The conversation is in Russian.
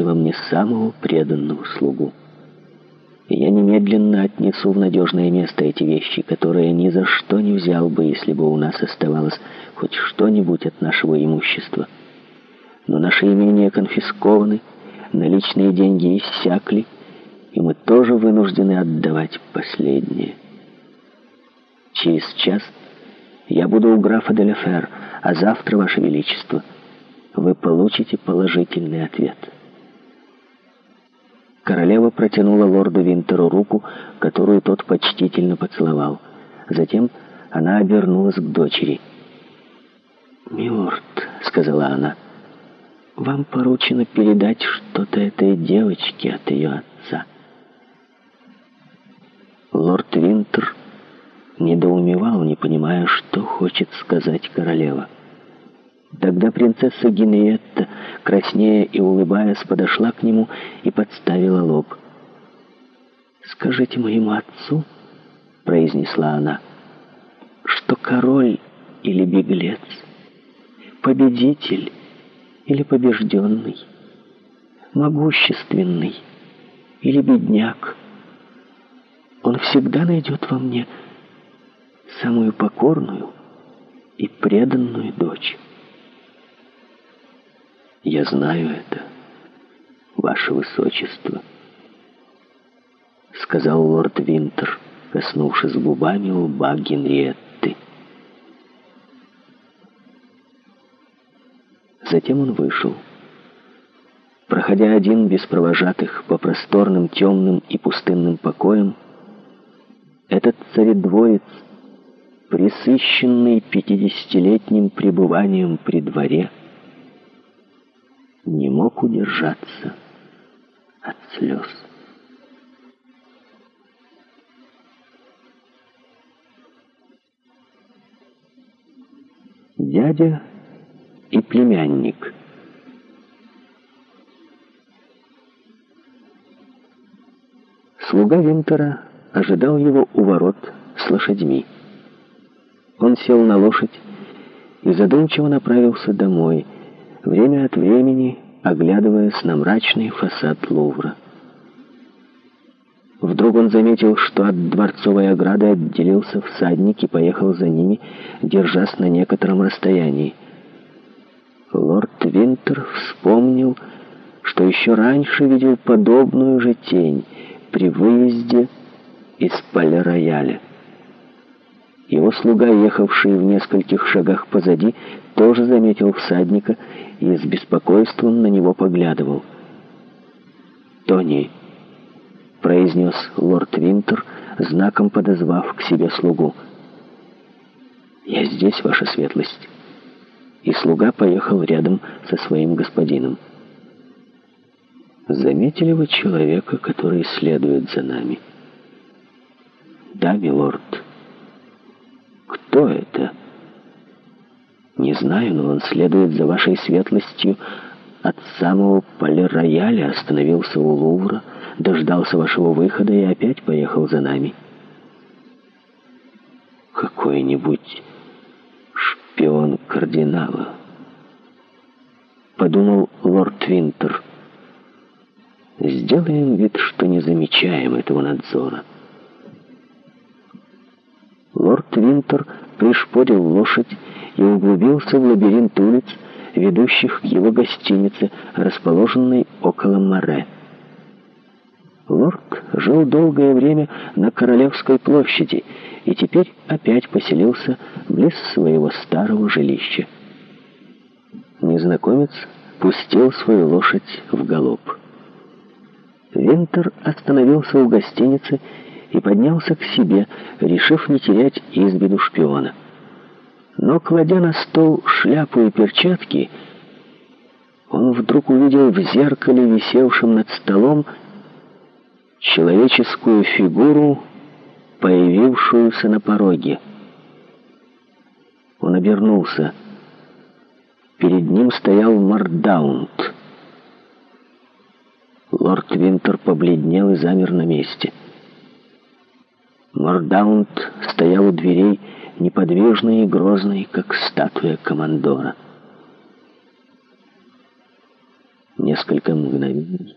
найдете во мне самого преданного слугу. Я немедленно отнесу в надежное место эти вещи, которые ни за что не взял бы, если бы у нас оставалось хоть что-нибудь от нашего имущества. Но наши имения конфискованы, наличные деньги иссякли, и мы тоже вынуждены отдавать последнее. Через час я буду у графа Деляфер, а завтра, Ваше Величество, вы получите положительный ответ». Королева протянула лорду Винтеру руку, которую тот почтительно поцеловал. Затем она обернулась к дочери. «Милорд», — сказала она, — «вам поручено передать что-то этой девочке от ее отца». Лорд Винтер недоумевал, не понимая, что хочет сказать королева. Тогда принцесса Генриетта краснея и улыбаясь, подошла к нему и подставила лоб. «Скажите моему отцу», — произнесла она, — «что король или беглец, победитель или побежденный, могущественный или бедняк, он всегда найдет во мне самую покорную и преданную дочь». Я знаю это, ваше высочество, — сказал лорд Винтер, коснувшись губами лба Генриетты. Затем он вышел. Проходя один без провожатых по просторным, темным и пустынным покоям, этот царедвоец, присыщенный пятидесятилетним пребыванием при дворе, — не мог удержаться от слез. Дядя и племянник. Слуга Винтера ожидал его у ворот с лошадьми. Он сел на лошадь и задумчиво направился домой — время от времени оглядываясь на мрачный фасад Лувра. Вдруг он заметил, что от дворцовой ограды отделился всадник и поехал за ними, держась на некотором расстоянии. Лорд Винтер вспомнил, что еще раньше видел подобную же тень при выезде из поля рояля. Его слуга, ехавший в нескольких шагах позади, тоже заметил всадника и с беспокойством на него поглядывал. «Тони», — произнес лорд Винтер, знаком подозвав к себе слугу. «Я здесь, ваша светлость». И слуга поехал рядом со своим господином. «Заметили вы человека, который следует за нами?» «Да, милорд». Кто это? Не знаю, но он следует за вашей светлостью от самого полирояля, остановился у Лувра, дождался вашего выхода и опять поехал за нами. Какой-нибудь шпион кардинала. Подумал лорд Винтер. Сделаем вид, что не замечаем этого надзора. Лорд Винтер пришпорил лошадь и углубился в лабиринт улиц, ведущих к его гостинице, расположенной около море. Лорк жил долгое время на Королевской площади и теперь опять поселился близ своего старого жилища. Незнакомец пустил свою лошадь в галоп. Винтер остановился у гостиницы и, и поднялся к себе, решив не терять из виду шпиона. Но, кладя на стол шляпу и перчатки, он вдруг увидел в зеркале, висевшем над столом, человеческую фигуру, появившуюся на пороге. Он обернулся. Перед ним стоял Мордаунд. Лорд Винтер побледнел и замер на месте — Мордаунд стоял у дверей, неподвижный и грозный, как статуя командора. Несколько мгновений